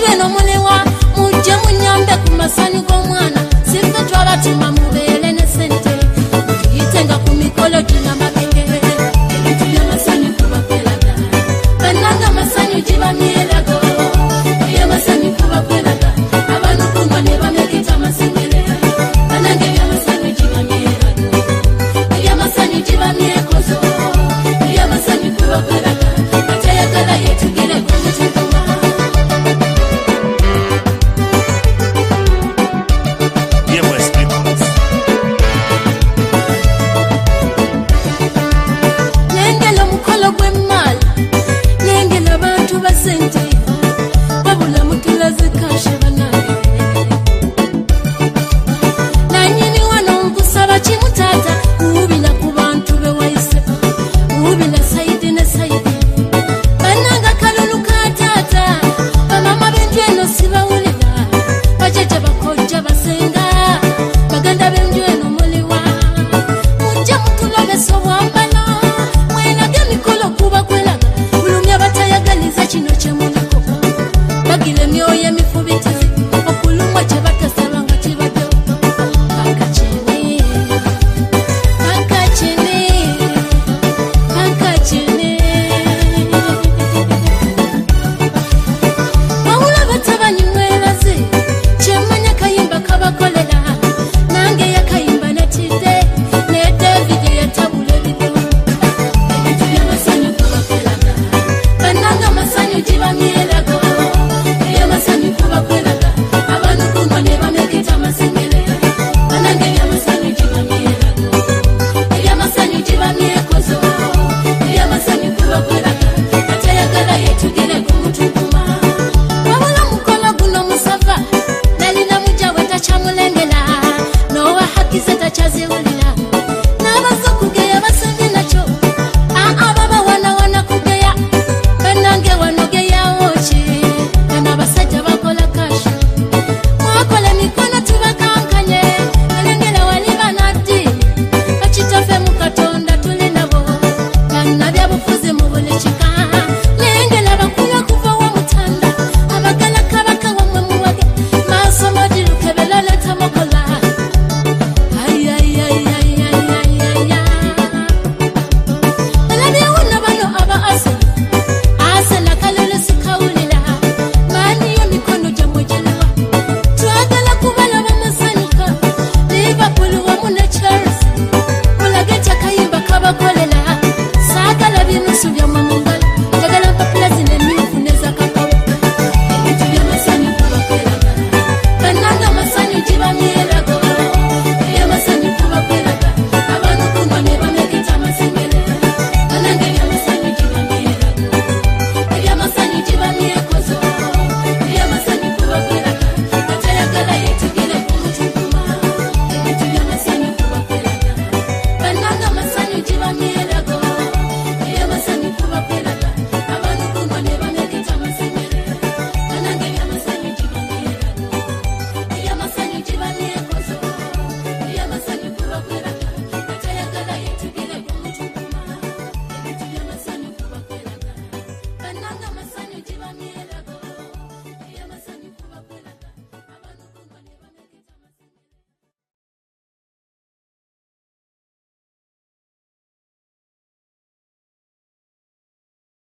mutwe nomulewa mujye munyambe kumasani g'omwana sife twabatimamu nadie nos